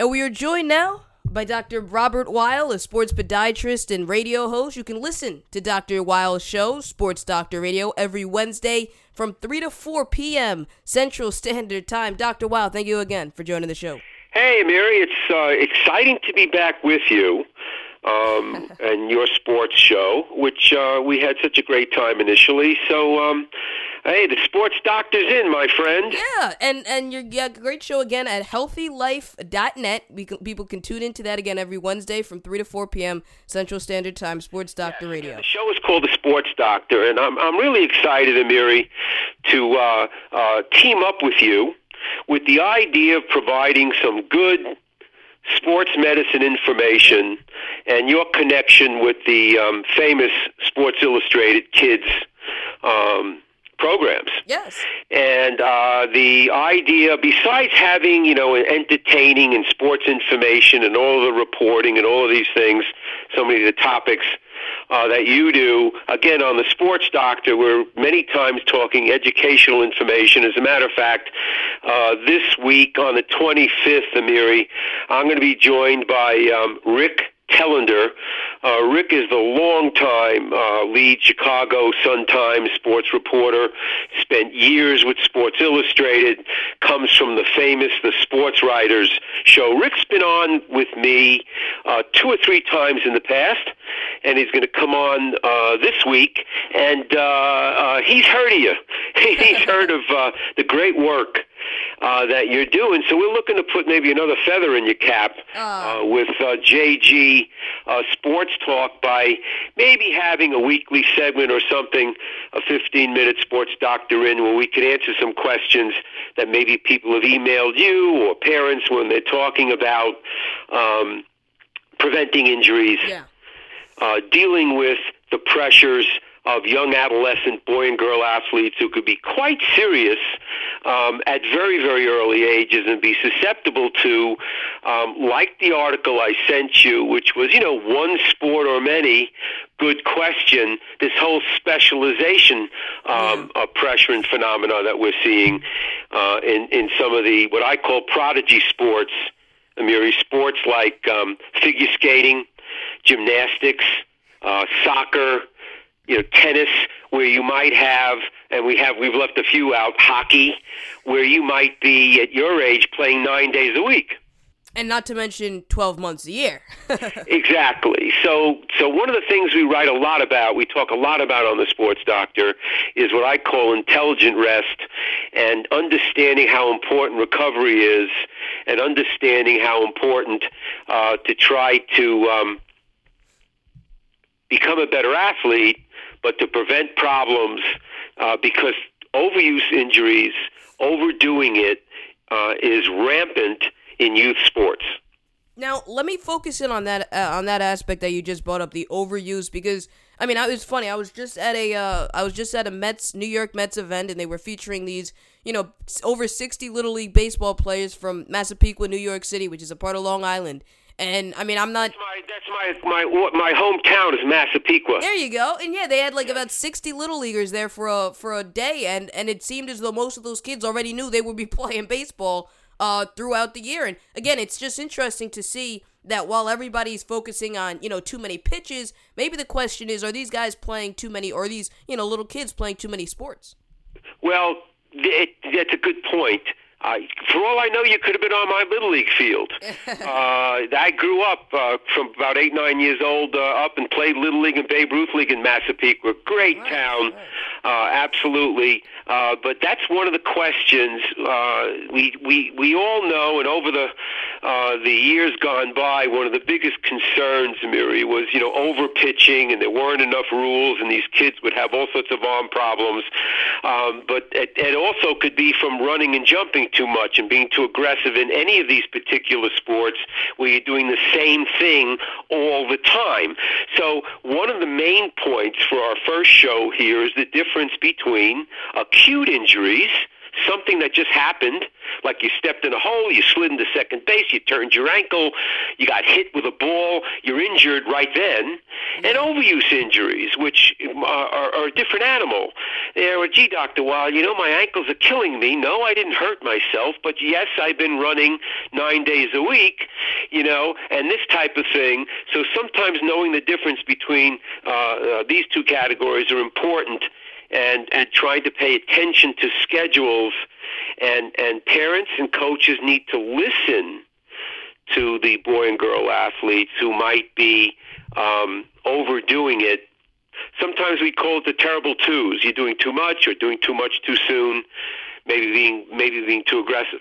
And we are joined now by Dr. Robert Weil, a sports podiatrist and radio host. You can listen to Dr. Weil's show, Sports Doctor Radio, every Wednesday from 3 to 4 p.m. Central Standard Time. Dr. Weil, thank you again for joining the show. Hey, Mary, it's uh, exciting to be back with you um, and your sports show, which uh, we had such a great time initially. So, um, hey, the sports doctor's in, my friend. Yeah, and and your yeah, great show again at healthylife.net. We can, people can tune into that again every Wednesday from 3 to 4 p.m. Central Standard Time, Sports Doctor Yes, Radio. The show is called The Sports Doctor, and I'm, I'm really excited, Amiri, to uh, uh, team up with you with the idea of providing some good sports medicine information and your connection with the um, famous Sports Illustrated Kids um, programs. Yes. And uh, the idea, besides having you know entertaining and sports information and all the reporting and all of these things, so many of the topics uh, that you do, again on the Sports Doctor, we're many times talking educational information. As a matter of fact, uh, this week on the 25th, Amiri, I'm going to be joined by um, Rick Telander. Uh, Rick is the longtime uh, lead Chicago Sun-Times sports reporter. Spent years with Sports Illustrated. Comes from the famous The Sports Writers show. Rick's been on with me uh, two or three times in the past, and he's going to come on uh, this week. And uh, uh, he's heard of you. he's heard of uh, the great work uh, that you're doing. So we're looking to put maybe another feather in your cap uh, with uh, JG uh, Sports Talk by maybe having a weekly segment or something, a 15 minute sports doctor in where we could answer some questions that maybe people have emailed you or parents when they're talking about um, preventing injuries Yeah. uh, dealing with the pressures of young adolescent boy and girl athletes who could be quite serious um, at very, very early ages and be susceptible to, um, like the article I sent you, which was, you know, one sport or many, good question, this whole specialization um, of pressure and phenomena that we're seeing uh, in, in some of the, what I call prodigy sports, Amiri, sports like um, figure skating, gymnastics, uh, soccer, you know, tennis, where you might have, and we have, we've left a few out, hockey, where you might be at your age playing nine days a week. And not to mention 12 months a year. Exactly. So, so one of the things we write a lot about, we talk a lot about on the Sports Doctor, is what I call intelligent rest and understanding how important recovery is, and understanding how important uh, to try to um, become a better athlete, but to prevent problems uh, because overuse injuries, overdoing it, uh, is rampant in youth sports. Now, let me focus in on that uh, on that aspect that you just brought up, the overuse, because I mean, it was funny. I was just at a uh, I was just at a Mets New York Mets event, and they were featuring these, you know, over sixty little league baseball players from Massapequa, New York City, which is a part of Long Island. And I mean, I'm not. My, that's my my my hometown is Massapequa. There you go. And yeah, they had like about sixty little leaguers there for a for a day, and and it seemed as though most of those kids already knew they would be playing baseball uh throughout the year. And again, it's just interesting to see that while everybody's focusing on you know too many pitches, maybe the question is, are these guys playing too many, or are these you know little kids playing too many sports? Well, it, that's a good point. Uh, for all I know, you could have been on my little league field. uh, I grew up uh, from about eight, nine years old uh, up and played little league and Babe Ruth league in Massapequa. Great town, uh, absolutely. Uh, but that's one of the questions uh, we we we all know, and over the uh, the years gone by, one of the biggest concerns, Miri, was you know over pitching, and there weren't enough rules, and these kids would have all sorts of arm problems. Um, but it, it also could be from running and jumping too much and being too aggressive in any of these particular sports where you're doing the same thing all the time. So one of the main points for our first show here is the difference between acute injuries something that just happened, like you stepped in a hole, you slid into second base, you turned your ankle, you got hit with a ball, you're injured right then, and overuse injuries, which are, are, are a different animal. They're, well, gee, doctor, well, you know, my ankles are killing me. No, I didn't hurt myself, but yes, I've been running nine days a week, you know, and this type of thing. So sometimes knowing the difference between uh, uh, these two categories are important and and trying to pay attention to schedules and and parents and coaches need to listen to the boy and girl athletes who might be um, overdoing it. Sometimes we call it the terrible twos. You're doing too much or doing too much too soon, maybe being maybe being too aggressive.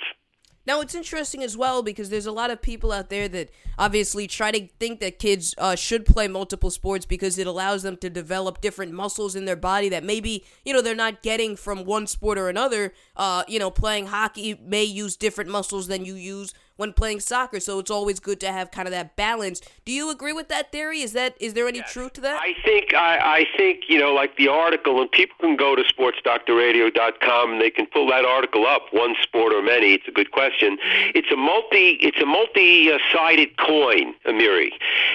Now it's interesting as well because there's a lot of people out there that obviously try to think that kids uh, should play multiple sports because it allows them to develop different muscles in their body that maybe you know they're not getting from one sport or another. Uh, you know, playing hockey may use different muscles than you use when playing soccer. So it's always good to have kind of that balance. Do you agree with that theory? Is that is there any yes. truth to that? I think I, I think you know like the article, and people can go to sportsdoctorradio.com and they can pull that article up. One sport or many? It's a good question. It's a multi it's a multi sided coin, Amiri.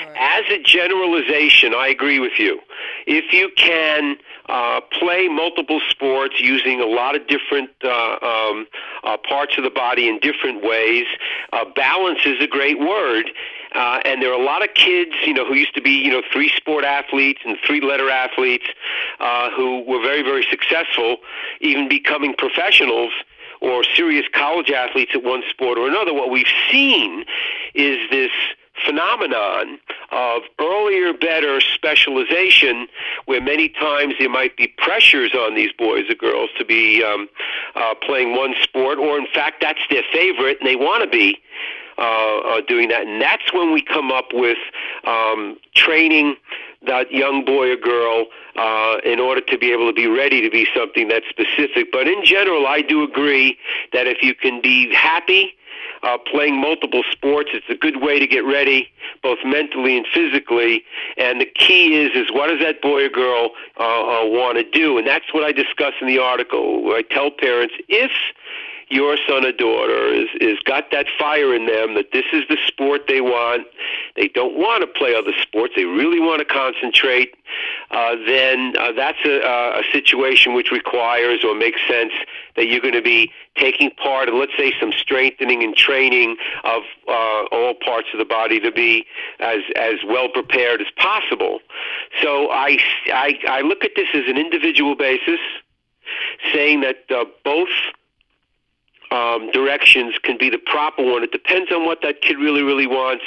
Right. As a generalization, I agree with you. If you can uh, play multiple sports using a lot of different uh, um, uh, parts of the body in different ways. Uh, balance is a great word. Uh, and there are a lot of kids, you know, who used to be, you know, three sport athletes and three letter athletes uh, who were very, very successful, even becoming professionals or serious college athletes at one sport or another. What we've seen is this phenomenon of earlier, better specialization, where many times there might be pressures on these boys or girls to be um, uh, playing one sport, or in fact, that's their favorite and they want to be. Uh, uh, doing that, and that's when we come up with um, training that young boy or girl uh, in order to be able to be ready to be something that's specific. But in general, I do agree that if you can be happy uh, playing multiple sports. It's a good way to get ready, both mentally and physically. And the key is, is what does that boy or girl uh, uh, want to do? And that's what I discuss in the article. I tell parents if your son or daughter is is got that fire in them that this is the sport they want. They don't want to play other sports. They really want to concentrate. Uh, then uh, that's a, a situation which requires or makes sense that you're going to be taking part in, let's say, some strengthening and training of uh, all parts of the body to be as as well prepared as possible. So I I, I look at this as an individual basis, saying that uh, both um, directions can be the proper one. It depends on what that kid really, really wants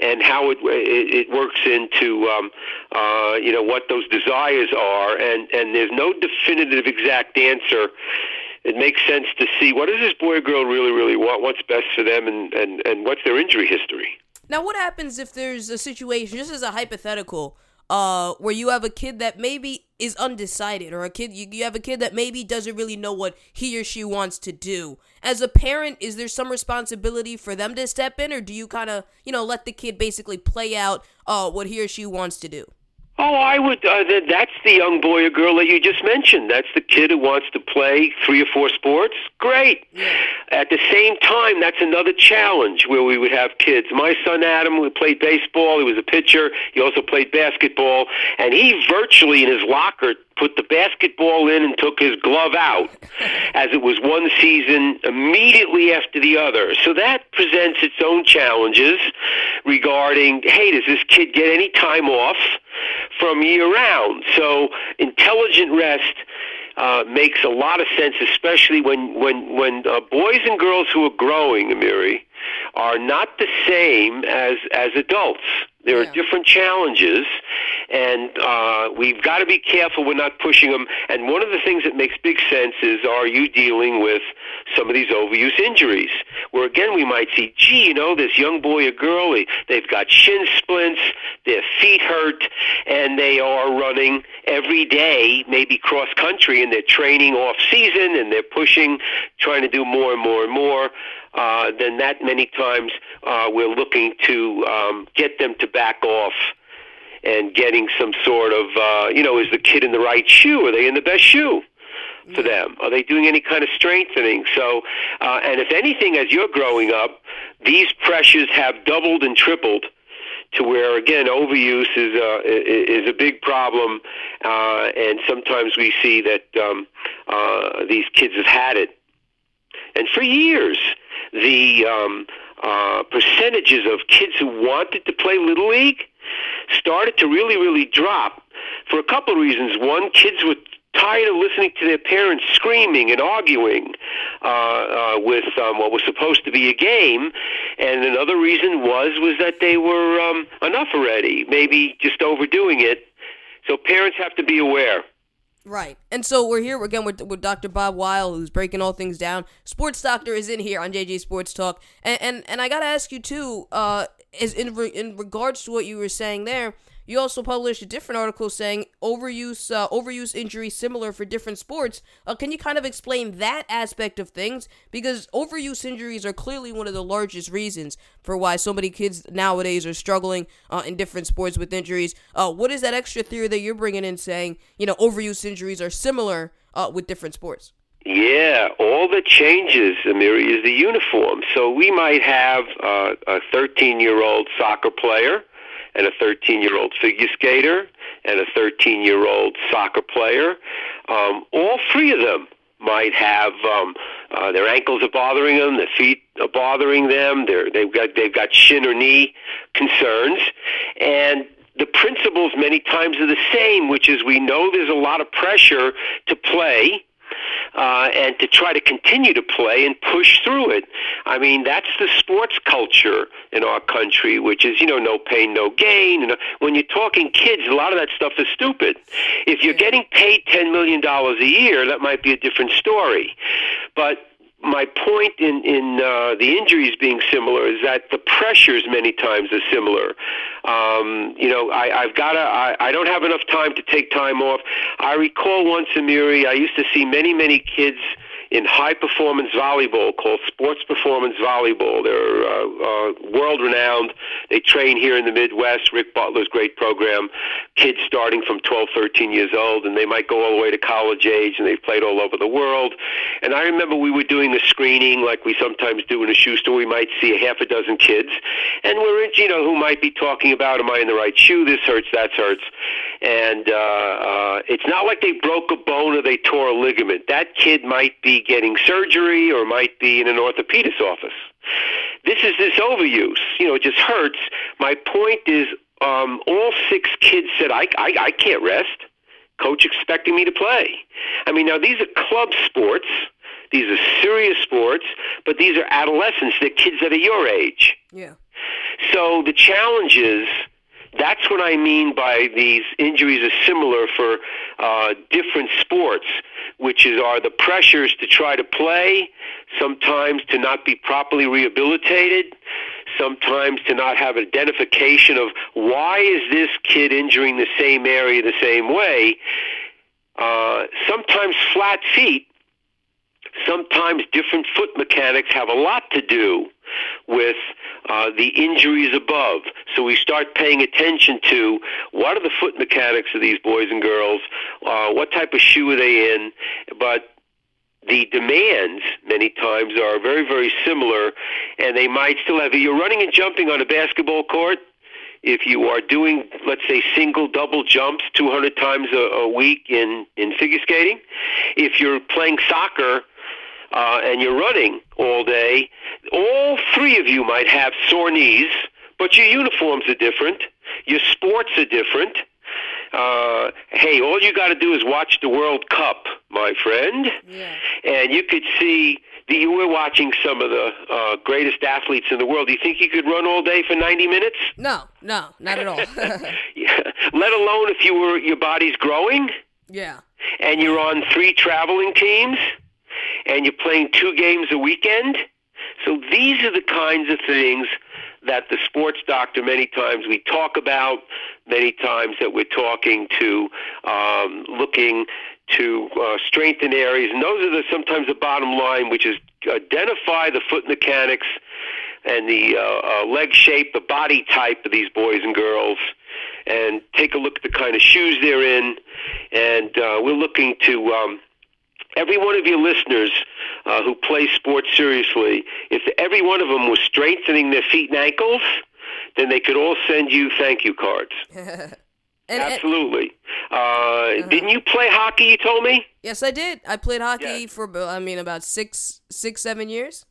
and how it it, it works into um, uh, you know what those desires are. And and there's no definitive exact answer. It makes sense to see what does this boy or girl really, really want, what's best for them, and, and, and what's their injury history. Now, what happens if there's a situation, just as a hypothetical, uh, where you have a kid that maybe is undecided, or a kid you, you have a kid that maybe doesn't really know what he or she wants to do. As a parent, is there some responsibility for them to step in, or do you kind of you know let the kid basically play out uh, what he or she wants to do? Oh, I would. Uh, that's the young boy or girl that you just mentioned. That's the kid who wants to play three or four sports. Great. At the same time, that's another challenge where we would have kids. My son Adam, who played baseball, he was a pitcher. He also played basketball, and he virtually in his locker put the basketball in and took his glove out as it was one season immediately after the other. So that presents its own challenges regarding hey, does this kid get any time off from year round? So intelligent rest. Uh, makes a lot of sense, especially when when when uh, boys and girls who are growing, Amiri, are not the same as as adults. There yeah. are different challenges, and uh, we've got to be careful we're not pushing them. And one of the things that makes big sense is are you dealing with some of these overuse injuries? Where again, we might see, gee, you know, this young boy or girl, they, they've got shin splints, their feet hurt, and they are running every day, maybe cross country, and they're training off season, and they're pushing, trying to do more and more and more uh, then that many times uh, we're looking to um, get them to back off and getting some sort of, uh, you know, is the kid in the right shoe? Are they in the best shoe? for them? Are they doing any kind of strengthening? So, uh, and if anything, as you're growing up, these pressures have doubled and tripled to where again overuse is a is a big problem, uh, and sometimes we see that um, uh, these kids have had it, and for years the um, uh, percentages of kids who wanted to play little league started to really really drop for a couple of reasons. One, kids were tired of listening to their parents screaming and arguing uh, uh, with um, what was supposed to be a game, and another reason was was that they were um, enough already, maybe just overdoing it. So parents have to be aware. Right. And so we're here again with, with Dr. Bob Weil, who's breaking all things down. Sports Doctor is in here on JJ Sports Talk. And and, and I got to ask you, too, uh, is in, re- in regards to what you were saying there, you also published a different article saying overuse uh, overuse injury similar for different sports. Uh, can you kind of explain that aspect of things? Because overuse injuries are clearly one of the largest reasons for why so many kids nowadays are struggling uh, in different sports with injuries. Uh, what is that extra theory that you're bringing in saying you know overuse injuries are similar uh, with different sports? Yeah, all that changes, Amiri, is the uniform. So we might have uh, a 13 year old soccer player and a 13 year old figure skater and a 13 year old soccer player. Um, all three of them might have um, uh, their ankles are bothering them, their feet are bothering them, they're, they've got they've got shin or knee concerns, and the principles many times are the same, which is we know there's a lot of pressure to play uh, and to try to continue to play and push through it. I mean, that's the sports culture in our country, which is, you know, no pain, no gain. And when you're talking kids, a lot of that stuff is stupid. If you're getting paid $10 million a year, that might be a different story. But my point in in uh, the injuries being similar is that the pressures many times are similar. Um, you know, I, I've got to. I, I don't have enough time to take time off. I recall once, Amiri, I used to see many many kids in high performance volleyball called Sports Performance Volleyball. They're uh, uh, world renowned. They train here in the Midwest. Rick Butler's great program. Kids starting from 12, 13 years old, and they might go all the way to college age, and they've played all over the world. And I remember we were doing the screening like we sometimes do in a shoe store. We might see a half a dozen kids, and we're, you know, who might be talking about, am I in the right shoe? This hurts, that hurts. And uh, uh, it's not like they broke a bone or they tore a ligament. That kid might be getting surgery or might be in an orthopedist office. This is this overuse. You know, it just hurts. My point is, um, all six kids said, I, I, I can't rest. Coach expecting me to play. I mean, now these are club sports. These are serious sports, but these are adolescents. They're kids that are your age. Yeah. So the challenge is that's what I mean by these injuries are similar for uh, different sports, which is are the pressures to try to play, sometimes to not be properly rehabilitated, sometimes to not have identification of why is this kid injuring the same area the same way. Uh, sometimes flat feet sometimes different foot mechanics have a lot to do with uh, the injuries above. So we start paying attention to what are the foot mechanics of these boys and girls, uh, what type of shoe are they in, but the demands many times are very, very similar, and they might still have. You're running and jumping on a basketball court. If you are doing, let's say, single, double jumps 200 times a, a week in, in figure skating, if you're playing soccer uh, and you're running all day, all three of you might have sore knees, but your uniforms are different, your sports are different. Uh, hey, all you got to do is watch the World Cup, my friend, Yeah. and you could see. The, you were watching some of the uh, greatest athletes in the world. Do you think you could run all day for 90 minutes? No, no, not at all. Yeah. Let alone if you were your body's growing yeah. and you're on three traveling teams and you're playing two games a weekend. So these are the kinds of things that the sports doctor many times we talk about, many times that we're talking to, um, looking to uh, strengthen areas, and those are the sometimes the bottom line, which is identify the foot mechanics and the uh, uh, leg shape, the body type of these boys and girls, and take a look at the kind of shoes they're in, and uh, we're looking to. Um, every one of your listeners uh, who play sports seriously, if every one of them was strengthening their feet and ankles, then they could all send you thank you cards. And- Absolutely. Uh, Didn't you play hockey? You told me, yes, I did. I played hockey Yeah. for about- I mean about six, six, seven years.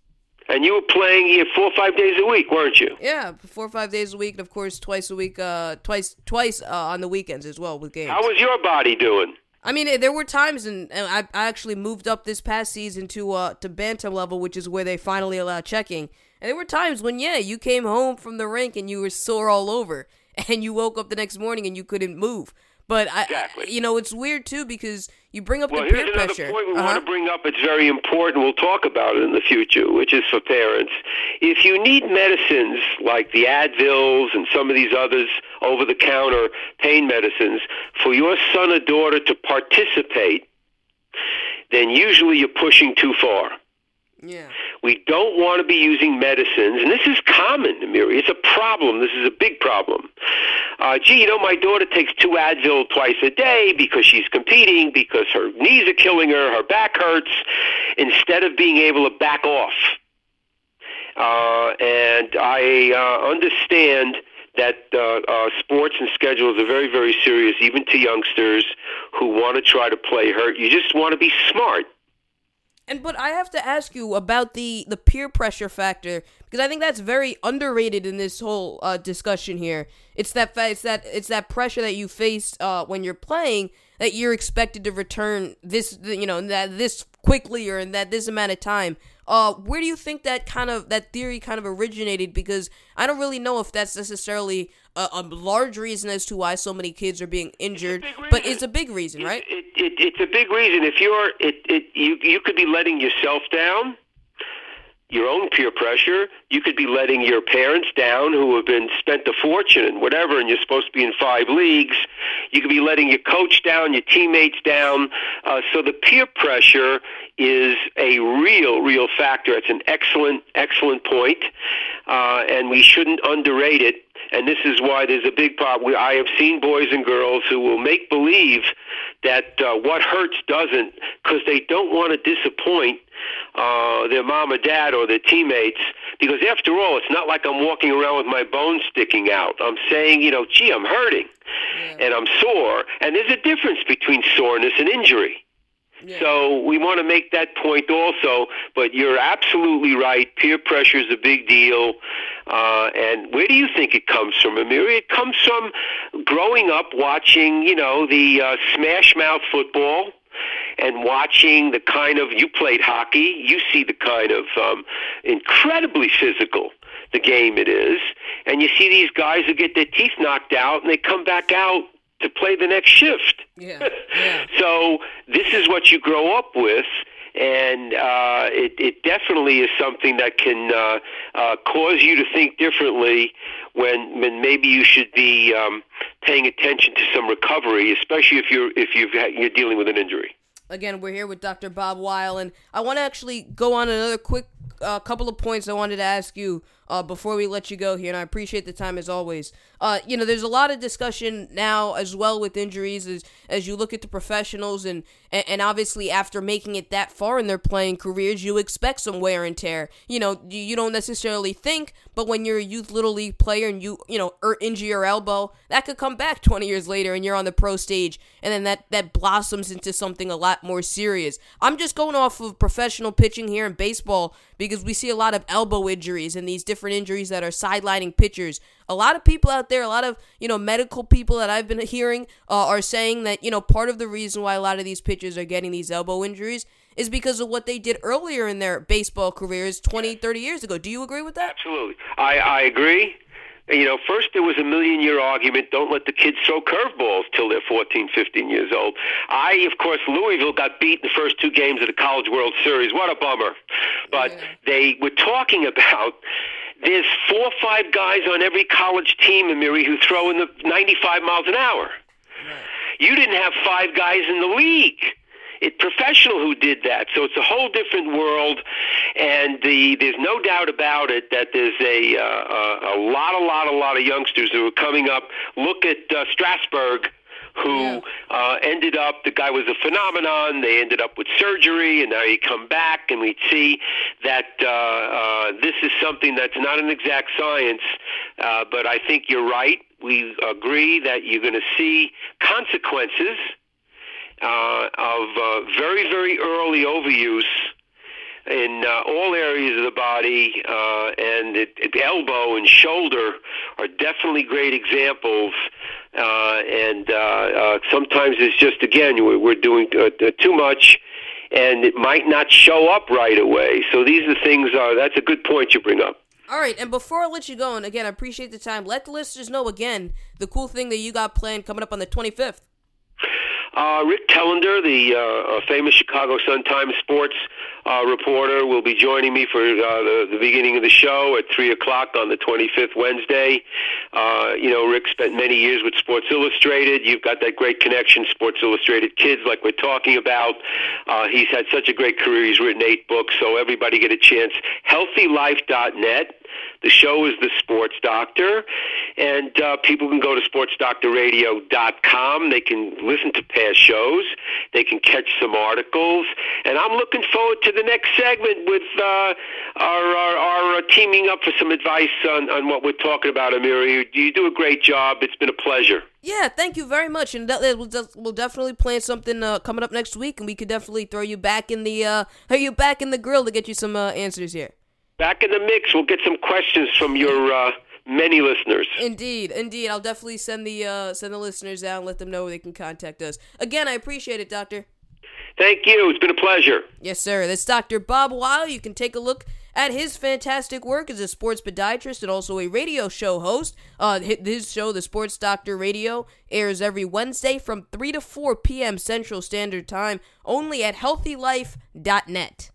and you were playing here four or five days a week, weren't you? Yeah, four or five days a week, and of course twice a week, uh, twice, twice uh, on the weekends as well with games. How was your body doing? I mean, eh, there were times, and, I, I actually moved up this past season to uh to bantam level, which is where they finally allow checking. And there were times when, yeah, you came home from the rink and you were sore all over, and you woke up the next morning and you couldn't move. But I, Exactly. you know, it's weird too because you bring up Well, the here's peer another pressure. point we Uh-huh. want to bring up. It's very important. We'll talk about it in the future, which is for parents. If you need medicines like the Advils and some of these others over the counter pain medicines for your son or daughter to participate, then usually you're pushing too far. Yeah. We don't want to be using medicines, and this is common, Amiri. It's a problem. This is a big problem. Uh, gee, you know, my daughter takes two Advil twice a day because she's competing, because her knees are killing her, her back hurts, instead of being able to back off. Uh, and I uh, understand that uh, uh, sports and schedules are very, very serious, even to youngsters who want to try to play hurt. You just want to be smart. And but I have to ask you about the the peer pressure factor because I think that's very underrated in this whole uh, discussion here. It's that fa- it's that it's that pressure that you face uh, when you're playing that you're expected to return this you know that this quickly or in that this amount of time. Uh, where do you think that kind of that theory kind of originated? Because I don't really know if that's necessarily a, a large reason as to why so many kids are being injured, big but it's a big reason, right? It, it, it's a big reason. If you're, it, it, you, you could be letting yourself down, your own peer pressure. You could be letting your parents down, who have been spent a fortune and whatever, and you're supposed to be in five leagues. You could be letting your coach down, your teammates down. Uh, so the peer pressure is a real, real factor. It's an excellent, excellent point, uh, and we shouldn't underrate it. And this is why there's a big problem. I have seen boys and girls who will make believe that uh, what hurts doesn't because they don't want to disappoint uh, their mom or dad or their teammates. Because after all, it's not like I'm walking around with my bones sticking out. I'm saying, you know, gee, I'm hurting and I'm sore. And there's a difference between soreness and injury. So we want to make that point also, but you're absolutely right. Peer pressure is a big deal. Uh, and where do you think it comes from, Amiri? It comes from growing up watching, you know, the uh, smash mouth football and watching the kind of, you played hockey, you see the kind of um, incredibly physical the game it is. And you see these guys who get their teeth knocked out and they come back out to play the next shift. Yeah, yeah. so this is what you grow up with, and uh, it, it definitely is something that can uh, uh, cause you to think differently when when maybe you should be um, paying attention to some recovery, especially if you're if you've you're dealing with an injury. Again, we're here with Dr. Bob Weil, and I want to actually go on another quick uh, couple of points I wanted to ask you uh, before we let you go here, and I appreciate the time as always. Uh, you know, there's a lot of discussion now as well with injuries as as you look at the professionals, and, and obviously after making it that far in their playing careers, you expect some wear and tear. You know, you, you don't necessarily think, but when you're a youth little league player and you you know er, injure your elbow, that could come back 20 years later, and you're on the pro stage, and then that that blossoms into something a lot more serious. I'm just going off of professional pitching here in baseball because we see a lot of elbow injuries and these different injuries that are sidelining pitchers. A lot of people out there, a lot of you know medical people that I've been hearing uh, are saying that you know part of the reason why a lot of these pitchers are getting these elbow injuries is because of what they did earlier in their baseball careers 20, 30 years ago. Do you agree with that? Absolutely, I I agree. You know, first there was a million year argument don't let the kids throw curveballs till they're 14, 15 years old. I, of course, Louisville got beat in the first two games of the College World Series. What a bummer. But Yeah. they were talking about there's four or five guys on every college team, Amiri, who throw in the 95 miles an hour. You didn't have five guys in the league. It professional who did that, so it's a whole different world, and the there's no doubt about it that there's a uh, a, a lot, a lot, a lot of youngsters who are coming up. Look at uh, Strasburg, who Yeah. uh, ended up, the guy was a phenomenon. They ended up with surgery, and now he come back, and we see that uh, uh, this is something that's not an exact science, uh, but I think you're right. We agree that you're going to see consequences uh, of uh, very, very early overuse in uh, all areas of the body, uh, and it, it, elbow and shoulder are definitely great examples. Uh, and uh, uh, sometimes it's just again we're, we're doing uh, uh, too much, and it might not show up right away. So these are things. Uh, that's a good point you bring up. All right, and before I let you go, and again, I appreciate the time. Let the listeners know again the cool thing that you got planned coming up on the 25th. Uh, Rick Telander, the uh, famous Chicago Sun-Times sports uh, reporter, will be joining me for uh, the, the beginning of the show at 3 o'clock on the 25th Wednesday. Uh, you know, Rick spent many years with Sports Illustrated. You've got that great connection, Sports Illustrated Kids, like we're talking about. Uh, he's had such a great career. He's written eight books, so everybody get a chance. HealthyLife.net. The show is The Sports Doctor, and uh, people can go to sportsdoctorradio.com. They can listen to past shows. They can catch some articles. And I'm looking forward to the next segment with uh, our, our, our uh, teaming up for some advice on, on what we're talking about, Amir. You, you do a great job. It's been a pleasure. Yeah, thank you very much, and we'll, we'll definitely plan something uh, coming up next week, and we could definitely throw you back in the uh, throw you back in the grill to get you some uh, answers here. Back in the mix, we'll get some questions from your uh, many listeners. Indeed, indeed, I'll definitely send the uh, send the listeners out and let them know where they can contact us. Again, I appreciate it, Doctor. Thank you. It's been a pleasure. Yes, sir. That's Dr. Bob Weil. You can take a look at his fantastic work as a sports podiatrist and also a radio show host. Uh, his show, The Sports Doctor Radio, airs every Wednesday from 3 to 4 p.m. Central Standard Time only at healthylife.net.